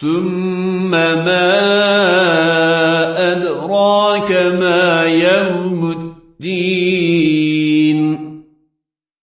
ثم ما أدراك ما يوم الدين.